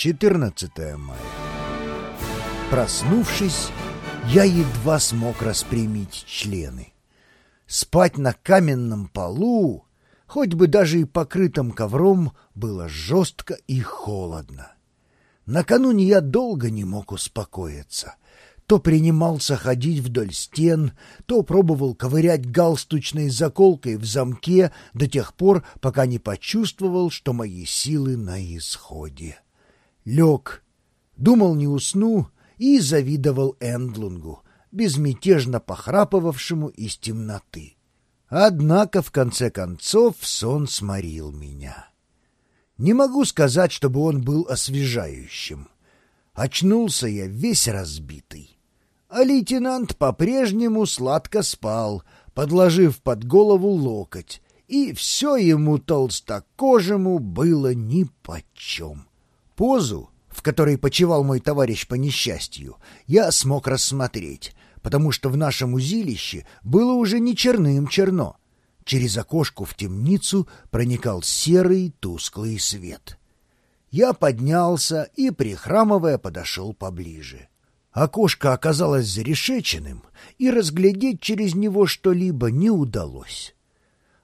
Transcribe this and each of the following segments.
14 мая. Проснувшись, я едва смог распрямить члены. Спать на каменном полу, хоть бы даже и покрытым ковром, было жестко и холодно. Накануне я долго не мог успокоиться. То принимался ходить вдоль стен, то пробовал ковырять галстучной заколкой в замке до тех пор, пока не почувствовал, что мои силы на исходе. Лег, думал не усну и завидовал Эндлунгу, безмятежно похрапывавшему из темноты. Однако, в конце концов, сон сморил меня. Не могу сказать, чтобы он был освежающим. Очнулся я весь разбитый. А лейтенант по-прежнему сладко спал, подложив под голову локоть, и все ему толстокожему было нипочем. Позу, в которой почевал мой товарищ по несчастью, я смог рассмотреть, потому что в нашем узилище было уже не черным черно — Через окошко в темницу проникал серый тусклый свет. Я поднялся и, прихрамывая, подошел поближе. Окошко оказалось зарешеченным, и разглядеть через него что-либо не удалось.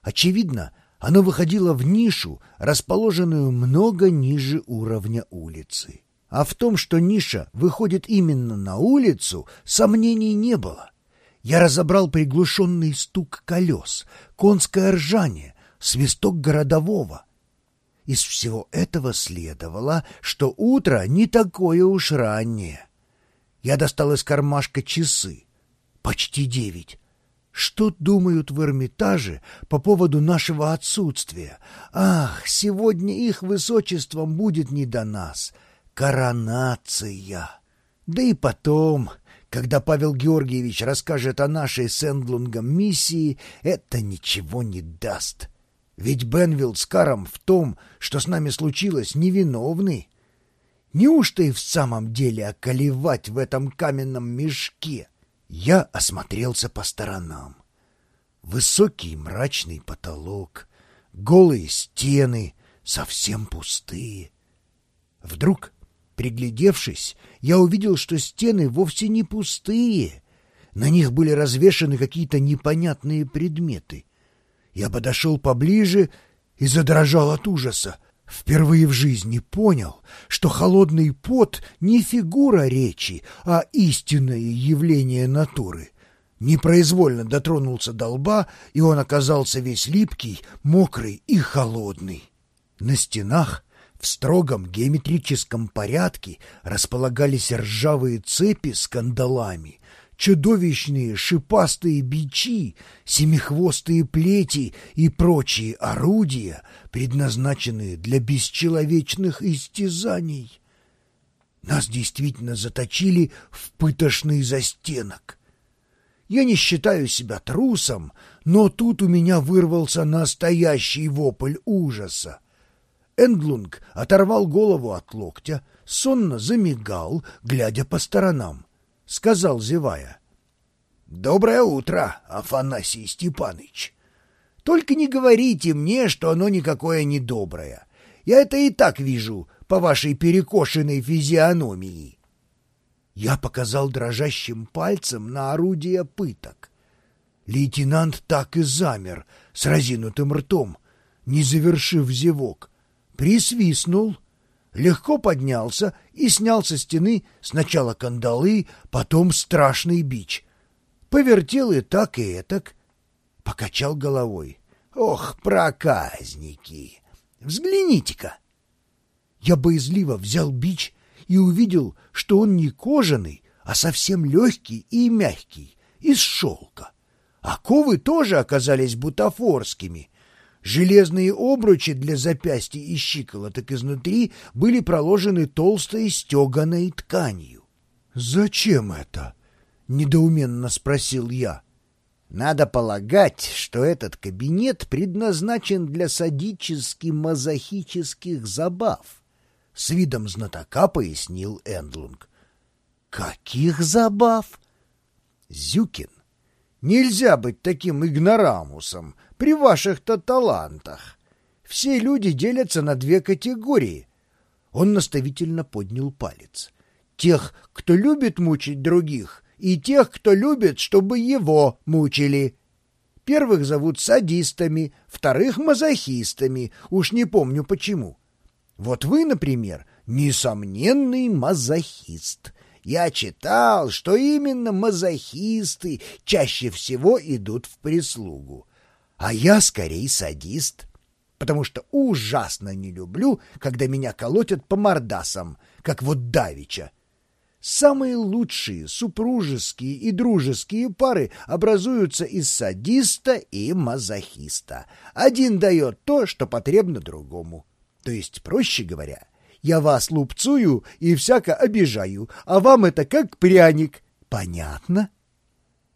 Очевидно, оно выходило в нишу, расположенную много ниже уровня улицы. А в том, что ниша выходит именно на улицу, сомнений не было. Я разобрал приглушенный стук колес, конское ржание, свисток городового. Из всего этого следовало, что утро не такое уж раннее. Я достал из кармашка часы. Почти девять. Что думают в Эрмитаже по поводу нашего отсутствия? Ах, сегодня их высочеством будет не до нас. Коронация. Да и потом, когда Павел Георгиевич расскажет о нашей с Эндлунгом миссии, это ничего не даст. Ведь Бенвилл с Каром в том, что с нами случилось, невиновны. Неужто и в самом деле околевать в этом каменном мешке? Я осмотрелся по сторонам. Высокий мрачный потолок, голые стены, совсем пустые. Вдруг Приглядевшись, я увидел, что стены вовсе не пустые. На них были развешаны какие-то непонятные предметы. Я подошел поближе и задрожал от ужаса. Впервые в жизни понял, что холодный пот не фигура речи, а истинное явление натуры. Непроизвольно дотронулся до лба, и он оказался весь липкий, мокрый и холодный. На стенах в строгом геометрическом порядке располагались ржавые цепи с кандалами, чудовищные шипастые бичи, семихвостые плети и прочие орудия, предназначенные для бесчеловечных истязаний. Нас действительно заточили в пытошный застенок. Я не считаю себя трусом, но тут у меня вырвался настоящий вопль ужаса. Эндлунг оторвал голову от локтя, сонно замигал, глядя по сторонам. Сказал, зевая. — Доброе утро, Афанасий Степаныч. Только не говорите мне, что оно никакое не доброе. Я это и так вижу по вашей перекошенной физиономии. Я показал дрожащим пальцем на орудие пыток. Лейтенант так и замер с разинутым ртом, не завершив зевок — присвистнул, легко поднялся и снял со стены сначала кандалы, потом страшный бич. Повертел и так, и этак, покачал головой. «Ох, проказники! Взгляните-ка!» Я боязливо взял бич и увидел, что он не кожаный, а совсем легкий и мягкий, из шелка. Оковы тоже оказались бутафорскими — Железные обручи для запястья и щиколоток изнутри были проложены толстой стеганой тканью. «Зачем это?» — недоуменно спросил я. «Надо полагать, что этот кабинет предназначен для садически-мазохических забав», — с видом знатока пояснил Эндлунг. «Каких забав?» «Зюкин, нельзя быть таким игнорамусом», при ваших-то талантах. Все люди делятся на две категории. Он наставительно поднял палец. Тех, кто любит мучить других, и тех, кто любит, чтобы его мучили. Первых зовут садистами, вторых — мазохистами, уж не помню почему. Вот вы, например, несомненный мазохист. Я читал, что именно мазохисты чаще всего идут в прислугу. А я скорее садист, потому что ужасно не люблю, когда меня колотят по мордасам, как вот Давича. Самые лучшие супружеские и дружеские пары образуются из садиста и мазохиста. Один дает то, что потребно другому. То есть, проще говоря, я вас лупцую и всяко обижаю, а вам это как пряник. Понятно? —